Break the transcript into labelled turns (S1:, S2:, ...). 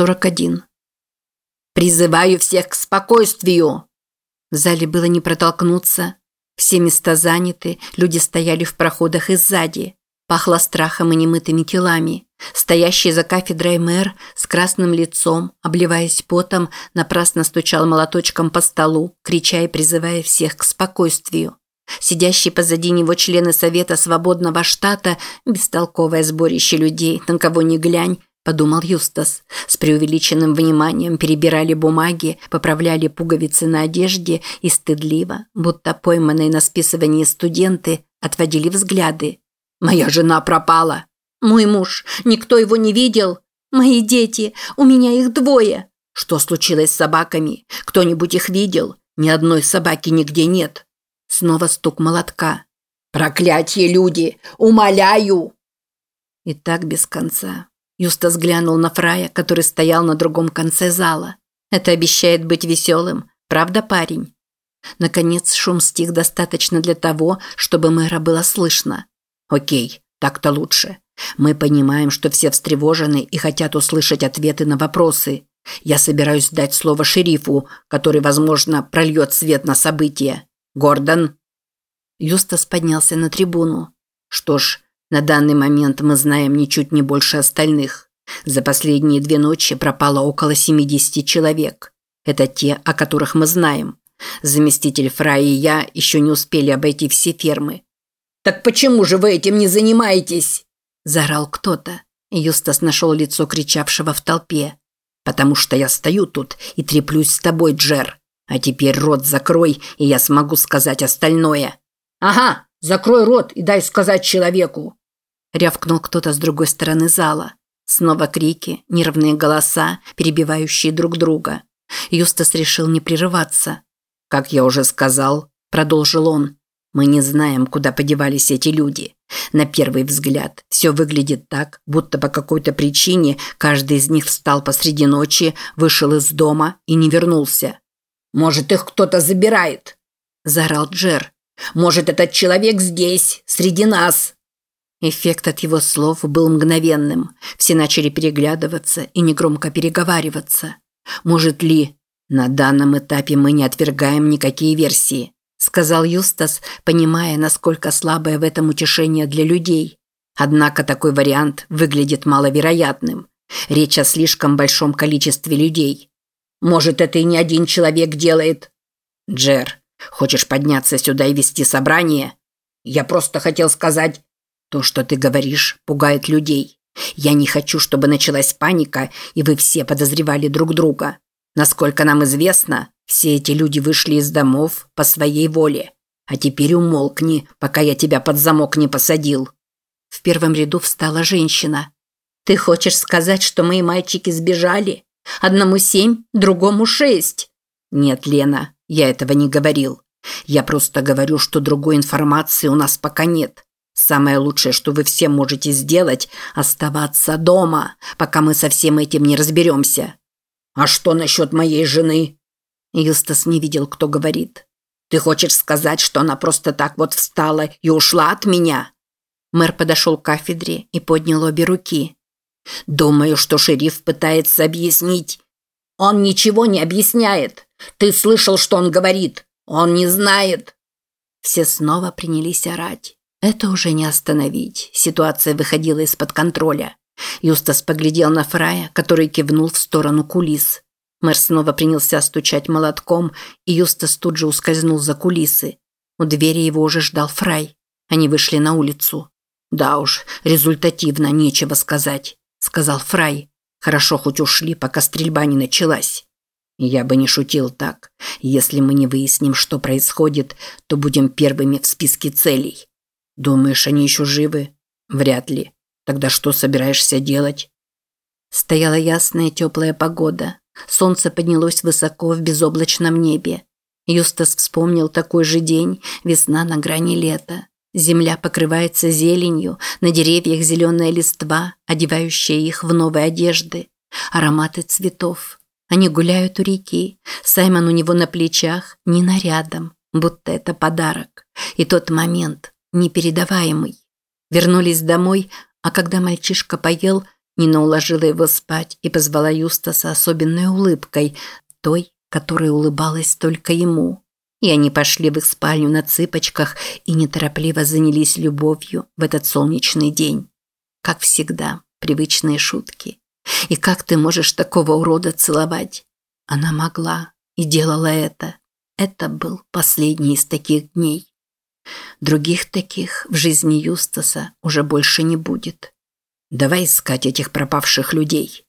S1: 41.
S2: «Призываю всех к спокойствию!»
S1: В зале было не протолкнуться. Все места заняты, люди стояли в проходах и сзади. Пахло страхом и немытыми телами. Стоящий за кафедрой мэр с красным лицом, обливаясь потом, напрасно стучал молоточком по столу, крича и призывая всех к спокойствию. Сидящие позади него члены Совета Свободного Штата, бестолковое сборище людей, на кого ни глянь, подумал Юстас. С преувеличенным вниманием перебирали бумаги, поправляли пуговицы на одежде и стыдливо, будто пойманные на списывании студенты, отводили взгляды.
S2: «Моя жена пропала!»
S3: «Мой муж! Никто его не видел! Мои дети! У меня их двое!»
S2: «Что случилось с собаками? Кто-нибудь их видел? Ни одной собаки нигде нет!»
S1: Снова стук молотка.
S2: «Проклятие люди! Умоляю!»
S1: И так без конца. Юстас глянул на Фрая, который стоял на другом конце зала. Это обещает быть веселым, правда, парень? Наконец шум стих достаточно для того, чтобы мэра было слышно.
S2: Окей, так-то лучше. Мы понимаем, что все встревожены и хотят услышать ответы на вопросы. Я собираюсь дать слово шерифу, который, возможно, прольет свет на события. Гордон.
S1: Юстас поднялся на трибуну.
S2: Что ж, на данный момент мы знаем ничуть не больше остальных. За последние две ночи пропало около 70 человек. Это те, о которых мы знаем. Заместитель Фрай и я еще не успели обойти все фермы. «Так почему же вы этим не занимаетесь?» – заорал кто-то. Юстас нашел лицо кричавшего в толпе. «Потому что я стою тут и треплюсь с тобой, Джер. А теперь рот закрой, и я смогу сказать остальное». «Ага, закрой рот и дай сказать человеку»,
S1: Рявкнул кто-то с другой стороны зала. Снова крики, нервные голоса, перебивающие друг друга. Юстас решил не прерываться.
S2: «Как я уже сказал», – продолжил он, – «мы не знаем, куда подевались эти люди. На первый взгляд все выглядит так, будто по какой-то причине каждый из них встал посреди ночи, вышел из дома и не вернулся». «Может, их кто-то забирает?» – заорал Джер. «Может, этот человек здесь, среди нас?»
S1: Эффект от его слов был мгновенным. Все начали переглядываться и негромко переговариваться. «Может ли...» «На данном этапе мы не отвергаем никакие версии», сказал Юстас, понимая, насколько слабое в этом утешение для людей. Однако такой вариант выглядит маловероятным. Речь о слишком большом количестве людей.
S2: «Может, это и не один человек делает?» «Джер, хочешь подняться сюда и вести собрание?» «Я просто хотел сказать, то, что ты говоришь, пугает людей. Я не хочу, чтобы началась паника, и вы все подозревали друг друга. Насколько нам известно, все эти люди вышли из домов по своей воле. А теперь умолкни, пока я тебя под замок не посадил.
S1: В первом ряду встала женщина.
S3: Ты хочешь сказать, что мои мальчики сбежали? Одному семь, другому шесть.
S2: Нет, Лена, я этого не говорил. Я просто говорю, что другой информации у нас пока нет. Самое лучшее, что вы все можете сделать – оставаться дома, пока мы со всем этим не разберемся. А что насчет моей жены? Юстас не видел, кто говорит. Ты хочешь сказать, что она просто так вот встала и ушла от меня?
S1: Мэр подошел к кафедре и поднял обе руки.
S2: Думаю, что шериф пытается объяснить. Он ничего не объясняет. Ты слышал, что он говорит? Он не знает.
S1: Все снова принялись орать. Это уже не остановить. Ситуация выходила из-под контроля. Юстас поглядел на Фрая, который кивнул в сторону кулис. Мэр снова принялся стучать молотком, и Юстас тут же ускользнул за кулисы. У двери его уже ждал Фрай. Они вышли на улицу. «Да уж, результативно, нечего сказать», – сказал Фрай. «Хорошо хоть ушли, пока стрельба не началась». «Я бы не шутил так. Если мы не выясним, что происходит, то будем первыми в списке целей. Думаешь, они еще живы? Вряд ли. Тогда что собираешься делать? Стояла ясная теплая погода. Солнце поднялось высоко в безоблачном небе. Юстас вспомнил такой же день, весна на грани лета. Земля покрывается зеленью, на деревьях зеленая листва, одевающая их в новые одежды. Ароматы цветов. Они гуляют у реки. Саймон у него на плечах, не нарядом, будто это подарок. И тот момент, непередаваемый. Вернулись домой, а когда мальчишка поел, Нина уложила его спать и позвала Юстаса особенной улыбкой, той, которая улыбалась только ему. И они пошли в их спальню на цыпочках и неторопливо занялись любовью в этот солнечный день. Как всегда, привычные шутки. И как ты можешь такого урода целовать? Она могла и делала это. Это был последний из таких дней. Других таких в жизни Юстаса уже больше не будет. Давай искать этих пропавших людей.